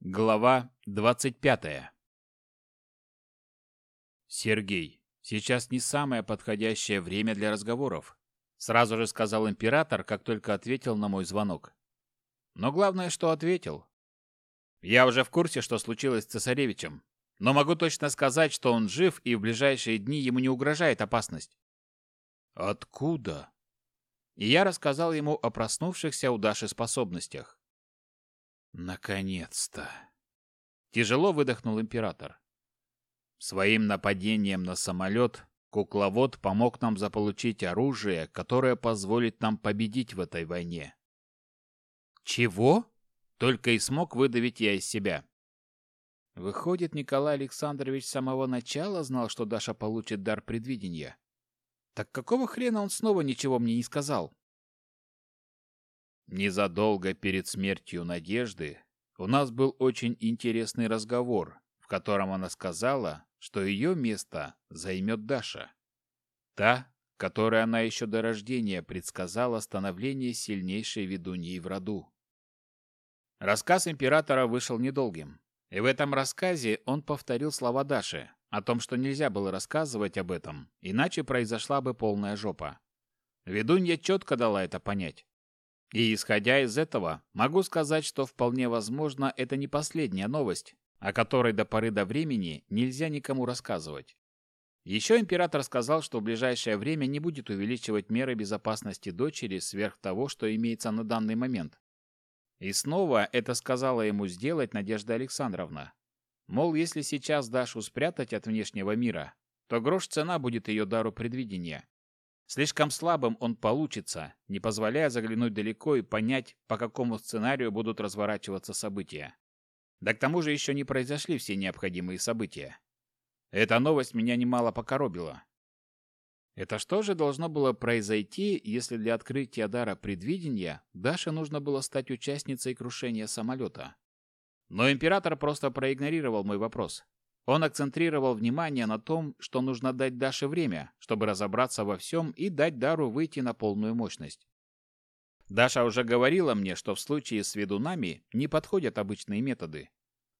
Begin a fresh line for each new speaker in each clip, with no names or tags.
Глава 25. Сергей, сейчас не самое подходящее время для разговоров, сразу же сказал император, как только ответил на мой звонок. Но главное, что ответил. Я уже в курсе, что случилось с цесаревичем, но могу точно сказать, что он жив и в ближайшие дни ему не угрожает опасность. Откуда? И я рассказал ему о проснувшихся у Даши способностях. Наконец-то. Тяжело выдохнул император. Своим нападением на самолет кукловод помог нам заполучить оружие, которое позволит нам победить в этой войне. Чего? Только и смог выдавить я из себя. Выходит, Николай Александрович с самого начала знал, что Даша получит дар предвидения. Так какого хрена он снова ничего мне не сказал? Незадолго перед смертью Надежды у нас был очень интересный разговор, в котором она сказала, что ее место займет Даша. Та, которой она еще до рождения предсказала становление сильнейшей ведуньей в роду. Рассказ императора вышел недолгим. И в этом рассказе он повторил слова Даши о том, что нельзя было рассказывать об этом, иначе произошла бы полная жопа. Ведунья четко дала это понять. И исходя из этого, могу сказать, что вполне возможно, это не последняя новость, о которой до поры до времени нельзя никому рассказывать. Еще император сказал, что в ближайшее время не будет увеличивать меры безопасности дочери сверх того, что имеется на данный момент. И снова это сказала ему сделать Надежда Александровна. Мол, если сейчас Дашу спрятать от внешнего мира, то грош цена будет ее дару предвидения. Слишком слабым он получится, не позволяя заглянуть далеко и понять, по какому сценарию будут разворачиваться события. Да к тому же еще не произошли все необходимые события. Эта новость меня немало покоробила. Это что же должно было произойти, если для открытия дара предвидения Даше нужно было стать участницей крушения самолета? Но император просто проигнорировал мой вопрос. Он акцентрировал внимание на том, что нужно дать Даше время, чтобы разобраться во всем и дать Дару выйти на полную мощность. Даша уже говорила мне, что в случае с ведунами не подходят обычные методы.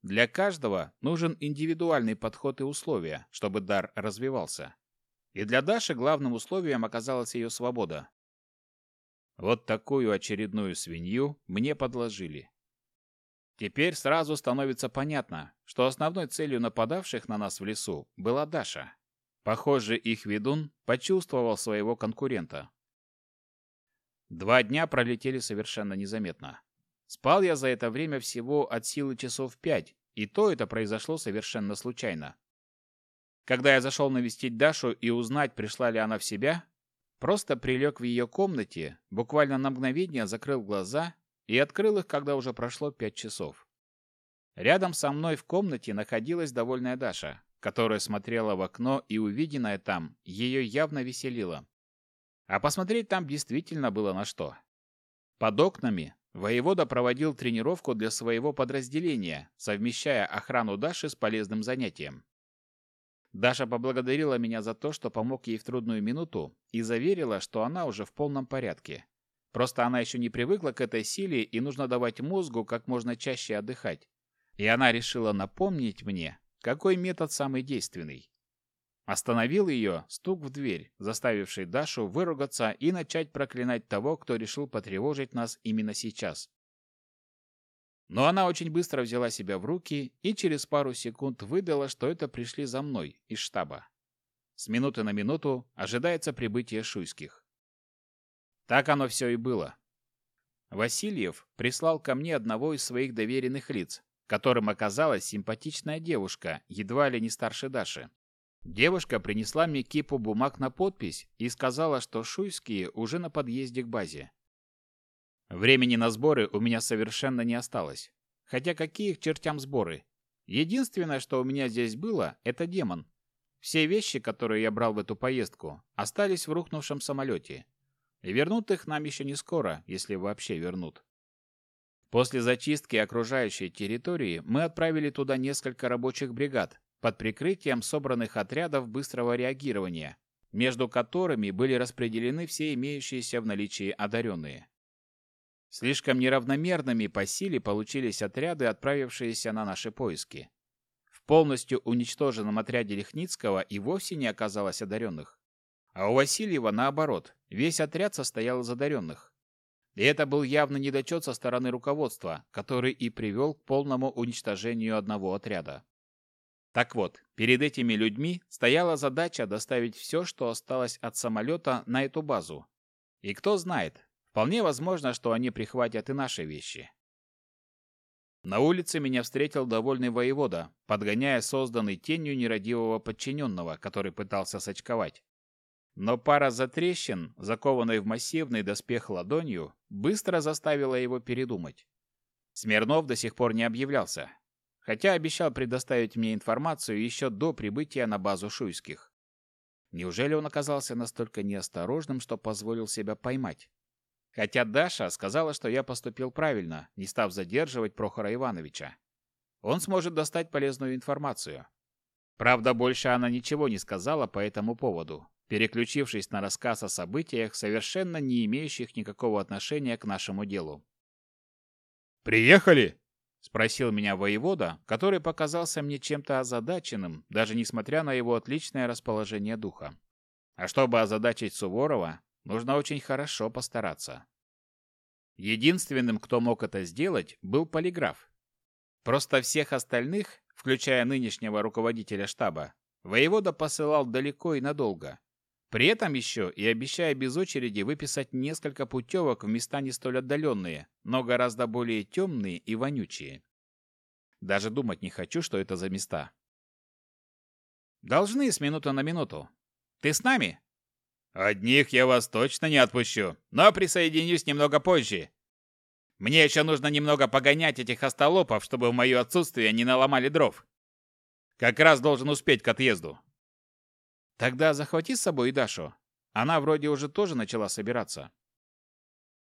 Для каждого нужен индивидуальный подход и условия, чтобы дар развивался. И для Даши главным условием оказалась ее свобода. Вот такую очередную свинью мне подложили. Теперь сразу становится понятно, что основной целью нападавших на нас в лесу была Даша. Похоже, их ведун почувствовал своего конкурента. Два дня пролетели совершенно незаметно. Спал я за это время всего от силы часов пять, и то это произошло совершенно случайно. Когда я зашел навестить Дашу и узнать, пришла ли она в себя, просто прилег в ее комнате, буквально на мгновение закрыл глаза и открыл их, когда уже прошло пять часов. Рядом со мной в комнате находилась довольная Даша, которая смотрела в окно, и увиденное там ее явно веселило. А посмотреть там действительно было на что. Под окнами воевода проводил тренировку для своего подразделения, совмещая охрану Даши с полезным занятием. Даша поблагодарила меня за то, что помог ей в трудную минуту, и заверила, что она уже в полном порядке. Просто она еще не привыкла к этой силе и нужно давать мозгу как можно чаще отдыхать. И она решила напомнить мне, какой метод самый действенный. Остановил ее стук в дверь, заставивший Дашу выругаться и начать проклинать того, кто решил потревожить нас именно сейчас. Но она очень быстро взяла себя в руки и через пару секунд выдала, что это пришли за мной из штаба. С минуты на минуту ожидается прибытие шуйских. Так оно все и было. Васильев прислал ко мне одного из своих доверенных лиц, которым оказалась симпатичная девушка, едва ли не старше Даши. Девушка принесла мне кипу бумаг на подпись и сказала, что шуйские уже на подъезде к базе. Времени на сборы у меня совершенно не осталось. Хотя какие к чертям сборы? Единственное, что у меня здесь было, это демон. Все вещи, которые я брал в эту поездку, остались в рухнувшем самолете. И вернут их нам еще не скоро, если вообще вернут. После зачистки окружающей территории мы отправили туда несколько рабочих бригад под прикрытием собранных отрядов быстрого реагирования, между которыми были распределены все имеющиеся в наличии одаренные. Слишком неравномерными по силе получились отряды, отправившиеся на наши поиски. В полностью уничтоженном отряде Лихницкого и вовсе не оказалось одаренных. А у Васильева, наоборот, весь отряд состоял из одаренных. И это был явно недочет со стороны руководства, который и привел к полному уничтожению одного отряда. Так вот, перед этими людьми стояла задача доставить все, что осталось от самолета, на эту базу. И кто знает, вполне возможно, что они прихватят и наши вещи. На улице меня встретил довольный воевода, подгоняя созданный тенью нерадивого подчиненного, который пытался сочковать. Но пара затрещин, закованной в массивный доспех ладонью, быстро заставила его передумать. Смирнов до сих пор не объявлялся, хотя обещал предоставить мне информацию еще до прибытия на базу Шуйских. Неужели он оказался настолько неосторожным, что позволил себя поймать? Хотя Даша сказала, что я поступил правильно, не став задерживать Прохора Ивановича. Он сможет достать полезную информацию. Правда, больше она ничего не сказала по этому поводу, переключившись на рассказ о событиях, совершенно не имеющих никакого отношения к нашему делу.
«Приехали?»
— спросил меня воевода, который показался мне чем-то озадаченным, даже несмотря на его отличное расположение духа. А чтобы озадачить Суворова, нужно очень хорошо постараться. Единственным, кто мог это сделать, был полиграф. Просто всех остальных, включая нынешнего руководителя штаба, воевода посылал далеко и надолго, при этом еще и обещая без очереди выписать несколько путевок в места не столь отдаленные, но гораздо более темные и вонючие. Даже думать не хочу, что это за места. Должны с минуты на минуту. Ты с нами? Одних я вас точно не отпущу, но присоединюсь немного позже. Мне еще нужно немного погонять этих остолопов, чтобы в мое отсутствие не наломали дров. Как раз должен успеть к отъезду. Тогда захвати с собой и Дашу. Она вроде уже тоже начала собираться.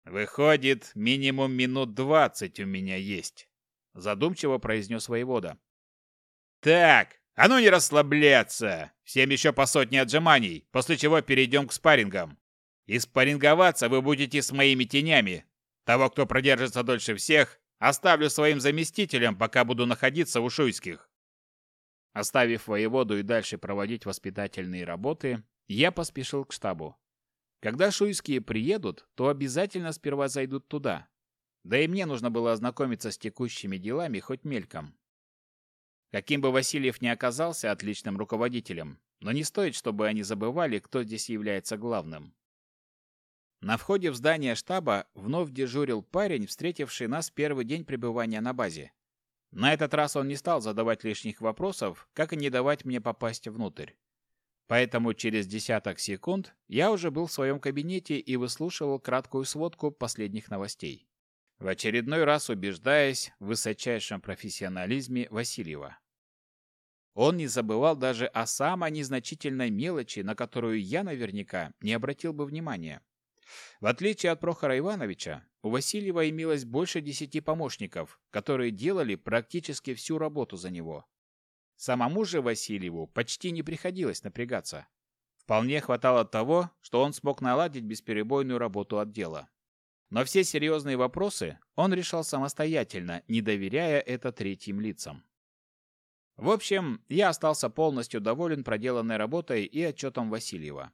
Выходит, минимум минут двадцать у меня есть, задумчиво произнес воевода. Так, а ну не расслабляться. Всем еще по сотне отжиманий, после чего перейдем к спаррингам. И спарринговаться вы будете с моими тенями. Того, кто продержится дольше всех, оставлю своим заместителем, пока буду находиться в Ушуйских. Оставив воеводу и дальше проводить воспитательные работы, я поспешил к штабу. Когда шуйские приедут, то обязательно сперва зайдут туда. Да и мне нужно было ознакомиться с текущими делами хоть мельком. Каким бы Васильев ни оказался отличным руководителем, но не стоит, чтобы они забывали, кто здесь является главным. На входе в здание штаба вновь дежурил парень, встретивший нас первый день пребывания на базе. На этот раз он не стал задавать лишних вопросов, как и не давать мне попасть внутрь. Поэтому через десяток секунд я уже был в своем кабинете и выслушивал краткую сводку последних новостей. В очередной раз убеждаясь в высочайшем профессионализме Васильева. Он не забывал даже о самой незначительной мелочи, на которую я наверняка не обратил бы внимания. В отличие от Прохора Ивановича, у Васильева имелось больше десяти помощников, которые делали практически всю работу за него. Самому же Васильеву почти не приходилось напрягаться. Вполне хватало того, что он смог наладить бесперебойную работу отдела. Но все серьезные вопросы он решал самостоятельно, не доверяя это третьим лицам. В общем, я остался полностью доволен проделанной работой и отчетом Васильева.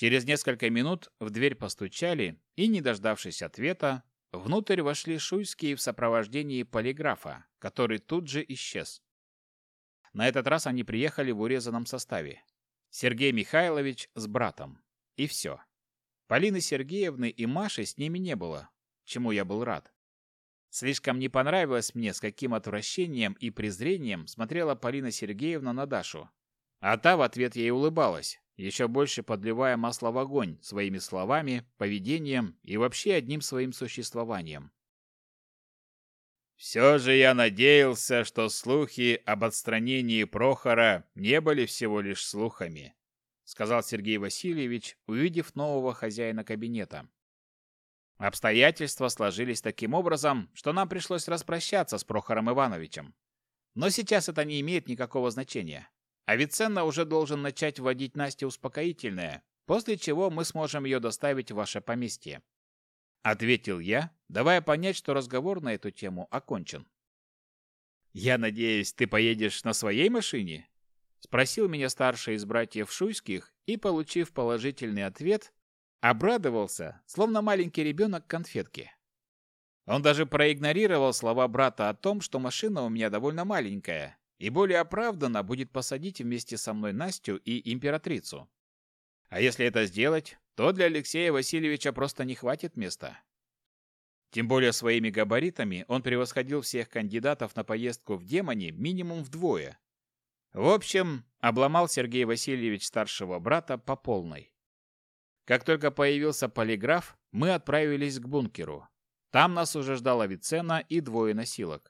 Через несколько минут в дверь постучали, и, не дождавшись ответа, внутрь вошли шуйские в сопровождении полиграфа, который тут же исчез. На этот раз они приехали в урезанном составе. Сергей Михайлович с братом. И все. Полины Сергеевны и Маши с ними не было, чему я был рад. Слишком не понравилось мне, с каким отвращением и презрением смотрела Полина Сергеевна на Дашу. А та в ответ ей улыбалась, еще больше подливая масло в огонь своими словами, поведением и вообще одним своим существованием. «Все же я надеялся, что слухи об отстранении Прохора не были всего лишь слухами», сказал Сергей Васильевич, увидев нового хозяина кабинета. Обстоятельства сложились таким образом, что нам пришлось распрощаться с Прохором Ивановичем. Но сейчас это не имеет никакого значения. Авиценна уже должен начать вводить Насте успокоительное, после чего мы сможем ее доставить в ваше поместье. ответил я, давая понять, что разговор на эту тему окончен. Я надеюсь, ты поедешь на своей машине? спросил меня старший из братьев Шуйских и, получив положительный ответ, обрадовался, словно маленький ребенок конфетки. Он даже проигнорировал слова брата о том, что машина у меня довольно маленькая, и более оправданно будет посадить вместе со мной Настю и императрицу. А если это сделать, то для Алексея Васильевича просто не хватит места. Тем более своими габаритами он превосходил всех кандидатов на поездку в Демоне минимум вдвое. В общем, обломал Сергей Васильевич старшего брата по полной. Как только появился полиграф, мы отправились к бункеру. Там нас уже ждал Авиценна и двое носилок.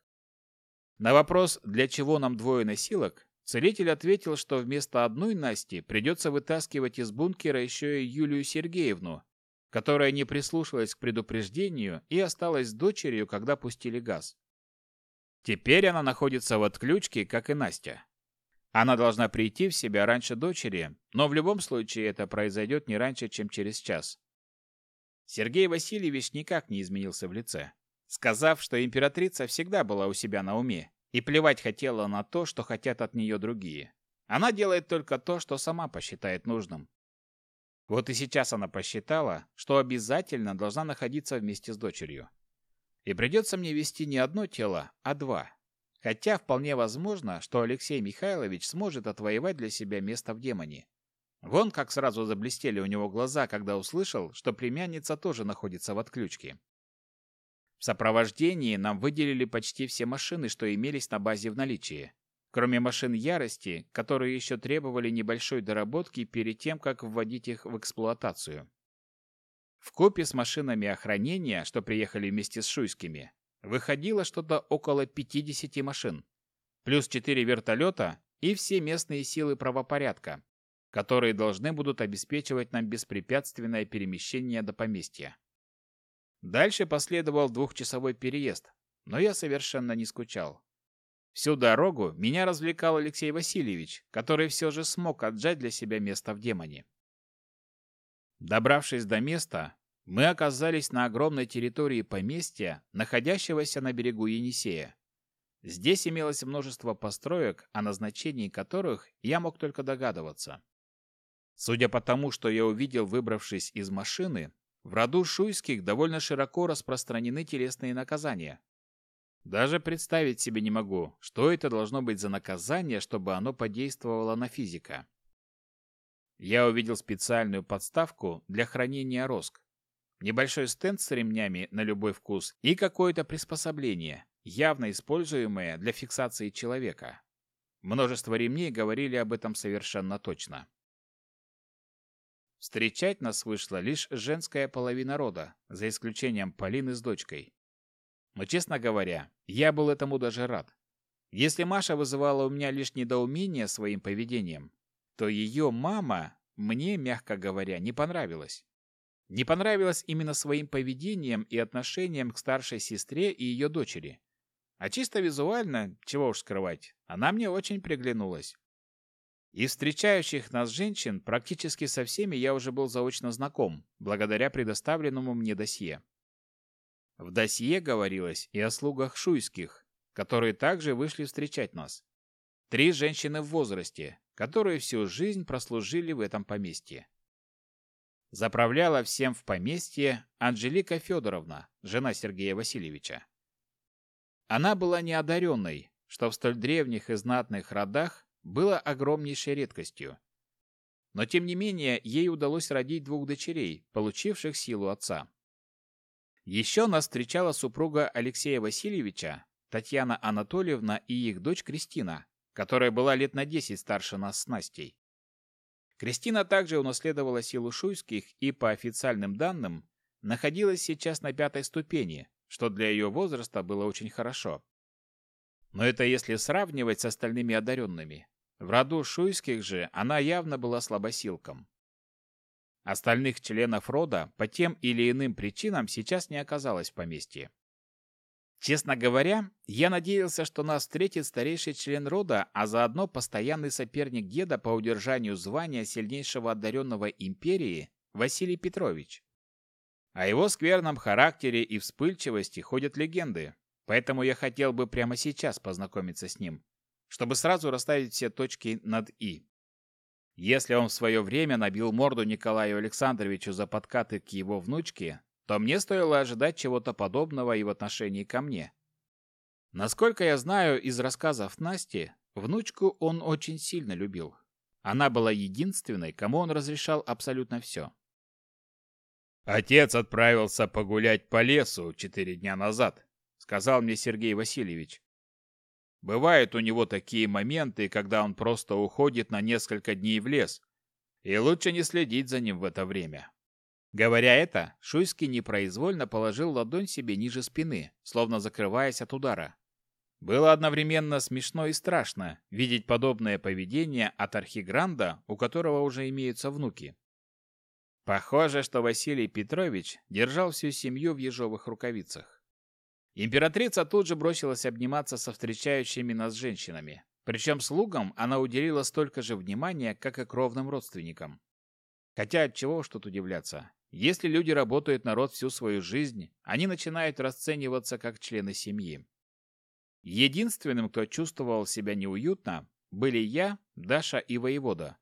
На вопрос, для чего нам двое носилок, целитель ответил, что вместо одной Насти придется вытаскивать из бункера еще и Юлию Сергеевну, которая не прислушалась к предупреждению и осталась с дочерью, когда пустили газ. Теперь она находится в отключке, как и Настя. Она должна прийти в себя раньше дочери, но в любом случае это произойдет не раньше, чем через час. Сергей Васильевич никак не изменился в лице, сказав, что императрица всегда была у себя на уме и плевать хотела на то, что хотят от нее другие. Она делает только то, что сама посчитает нужным. Вот и сейчас она посчитала, что обязательно должна находиться вместе с дочерью. И придется мне вести не одно тело, а два. Хотя вполне возможно, что Алексей Михайлович сможет отвоевать для себя место в демоне. Вон как сразу заблестели у него глаза, когда услышал, что племянница тоже находится в отключке. В сопровождении нам выделили почти все машины, что имелись на базе в наличии, кроме машин ярости, которые еще требовали небольшой доработки перед тем, как вводить их в эксплуатацию. В купе с машинами охранения, что приехали вместе с шуйскими, выходило что-то около 50 машин, плюс 4 вертолета и все местные силы правопорядка, которые должны будут обеспечивать нам беспрепятственное перемещение до поместья. Дальше последовал двухчасовой переезд, но я совершенно не скучал. Всю дорогу меня развлекал Алексей Васильевич, который все же смог отжать для себя место в демоне. Добравшись до места, мы оказались на огромной территории поместья, находящегося на берегу Енисея. Здесь имелось множество построек, о назначении которых я мог только догадываться. Судя по тому, что я увидел, выбравшись из машины, в роду шуйских довольно широко распространены телесные наказания. Даже представить себе не могу, что это должно быть за наказание, чтобы оно подействовало на физика. Я увидел специальную подставку для хранения роск, небольшой стенд с ремнями на любой вкус и какое-то приспособление, явно используемое для фиксации человека. Множество ремней говорили об этом совершенно точно. Встречать нас вышла лишь женская половина рода, за исключением Полины с дочкой. Но, честно говоря, я был этому даже рад. Если Маша вызывала у меня лишь недоумение своим поведением, то ее мама мне, мягко говоря, не понравилась. Не понравилась именно своим поведением и отношением к старшей сестре и ее дочери. А чисто визуально, чего уж скрывать, она мне очень приглянулась. Из встречающих нас женщин практически со всеми я уже был заочно знаком, благодаря предоставленному мне досье. В досье говорилось и о слугах шуйских, которые также вышли встречать нас. Три женщины в возрасте, которые всю жизнь прослужили в этом поместье. Заправляла всем в поместье Анжелика Федоровна, жена Сергея Васильевича. Она была неодаренной, что в столь древних и знатных родах было огромнейшей редкостью. Но тем не менее, ей удалось родить двух дочерей, получивших силу отца. Еще нас встречала супруга Алексея Васильевича, Татьяна Анатольевна и их дочь Кристина, которая была лет на 10 старше нас с Настей. Кристина также унаследовала силу шуйских и, по официальным данным, находилась сейчас на пятой ступени, что для ее возраста было очень хорошо. Но это если сравнивать с остальными одаренными. В роду шуйских же она явно была слабосилком. Остальных членов рода по тем или иным причинам сейчас не оказалось в поместье. Честно говоря, я надеялся, что нас встретит старейший член рода, а заодно постоянный соперник деда по удержанию звания сильнейшего одаренного империи Василий Петрович. О его скверном характере и вспыльчивости ходят легенды, поэтому я хотел бы прямо сейчас познакомиться с ним, чтобы сразу расставить все точки над «и». Если он в свое время набил морду Николаю Александровичу за подкаты к его внучке, то мне стоило ожидать чего-то подобного и в отношении ко мне. Насколько я знаю из рассказов Насти, внучку он очень сильно любил. Она была единственной, кому он разрешал абсолютно все.
«Отец отправился погулять по лесу четыре дня назад», — сказал мне Сергей Васильевич. «Бывают у него такие моменты, когда он просто уходит на несколько дней в лес, и лучше не следить за ним в это время».
Говоря это, Шуйский непроизвольно положил ладонь себе ниже спины, словно закрываясь от удара. Было одновременно смешно и страшно видеть подобное поведение от архигранда, у которого уже имеются внуки. Похоже, что Василий Петрович держал всю семью в ежовых рукавицах. Императрица тут же бросилась обниматься со встречающими нас женщинами. Причем слугам она уделила столько же внимания, как и кровным родственникам. Хотя от чего что тут удивляться? Если люди работают на род всю свою жизнь, они начинают расцениваться как члены семьи. Единственным, кто чувствовал себя неуютно, были я, Даша и воевода.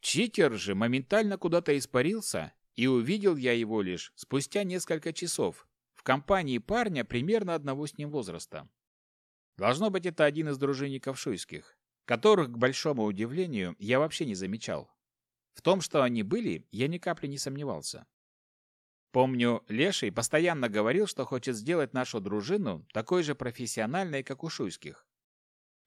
Читер же моментально куда-то испарился, и увидел я его лишь спустя несколько часов в компании парня примерно одного с ним возраста. Должно быть, это один из дружинников шуйских, которых, к большому удивлению, я вообще не замечал. В том, что они были, я ни капли не сомневался. Помню, Леший постоянно говорил, что хочет сделать нашу дружину такой же профессиональной, как у шуйских.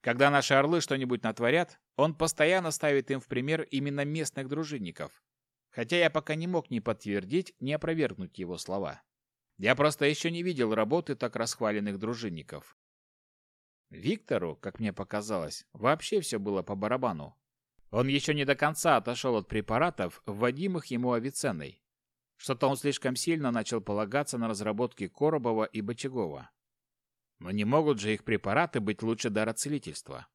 Когда наши орлы что-нибудь натворят, он постоянно ставит им в пример именно местных дружинников. Хотя я пока не мог ни подтвердить, ни опровергнуть его слова. Я просто еще не видел работы так расхваленных дружинников. Виктору, как мне показалось, вообще все было по барабану. Он еще не до конца отошел от препаратов, вводимых ему Авиценной. Что-то он слишком сильно начал полагаться на разработки Коробова и Бочагова. Но не могут же их препараты быть лучше дара целительства.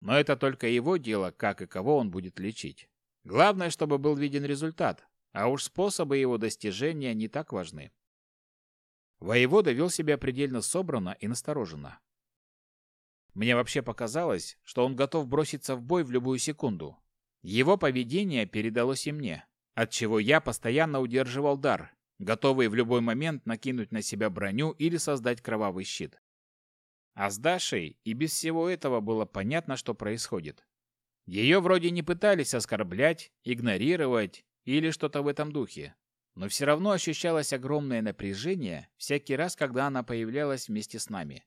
Но это только его дело, как и кого он будет лечить. Главное, чтобы был виден результат, а уж способы его достижения не так важны. Воевода вел себя предельно собранно и настороженно. Мне вообще показалось, что он готов броситься в бой в любую секунду. Его поведение передалось и мне отчего я постоянно удерживал дар, готовый в любой момент накинуть на себя броню или создать кровавый щит. А с Дашей и без всего этого было понятно, что происходит. Ее вроде не пытались оскорблять, игнорировать или что-то в этом духе, но все равно ощущалось огромное напряжение всякий раз, когда она появлялась вместе с нами.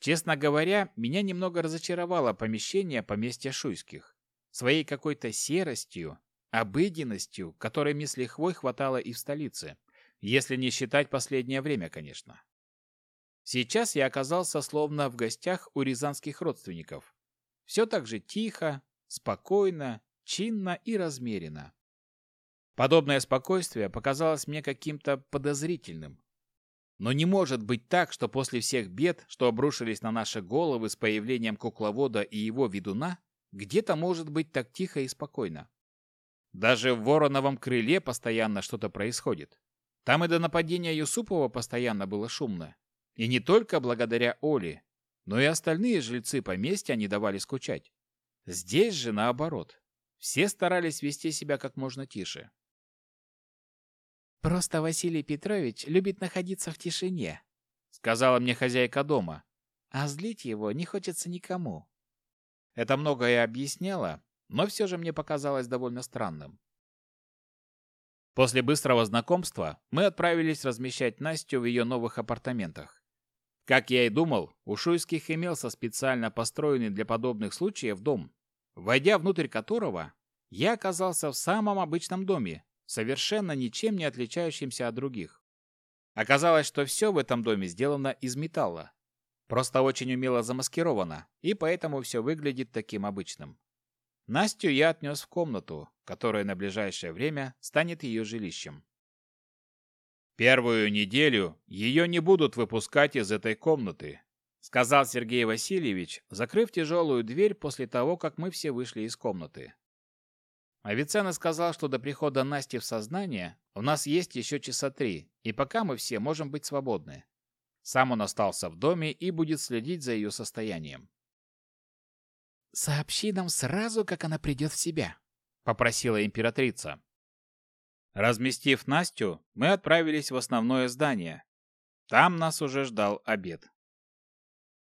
Честно говоря, меня немного разочаровало помещение поместья Шуйских. Своей какой-то серостью обыденностью, которой с лихвой хватало и в столице, если не считать последнее время, конечно. Сейчас я оказался словно в гостях у рязанских родственников. Все так же тихо, спокойно, чинно и размеренно. Подобное спокойствие показалось мне каким-то подозрительным. Но не может быть так, что после всех бед, что обрушились на наши головы с появлением кукловода и его ведуна, где-то может быть так тихо и спокойно. Даже в Вороновом крыле постоянно что-то происходит. Там и до нападения Юсупова постоянно было шумно. И не только благодаря Оле, но и остальные жильцы поместья не давали скучать. Здесь же наоборот. Все старались вести себя как можно тише.
«Просто Василий Петрович любит находиться в тишине», —
сказала мне хозяйка дома.
«А злить его не хочется никому».
Это многое объясняло, но все же мне показалось довольно странным. После быстрого знакомства мы отправились размещать Настю в ее новых апартаментах. Как я и думал, у Шуйских имелся специально построенный для подобных случаев дом, войдя внутрь которого, я оказался в самом обычном доме, совершенно ничем не отличающимся от других. Оказалось, что все в этом доме сделано из металла, просто очень умело замаскировано, и поэтому все выглядит таким обычным. Настю я отнес в комнату, которая на ближайшее время станет ее жилищем.
«Первую неделю ее не будут выпускать из этой комнаты»,
сказал Сергей Васильевич, закрыв тяжелую дверь после того, как мы все вышли из комнаты. Авиценна сказал, что до прихода Насти в сознание у нас есть еще часа три, и пока мы все можем быть свободны. Сам он остался в доме и будет следить за ее состоянием.
«Сообщи нам сразу, как она придет в себя», —
попросила императрица. Разместив Настю, мы отправились в основное здание. Там нас уже ждал обед.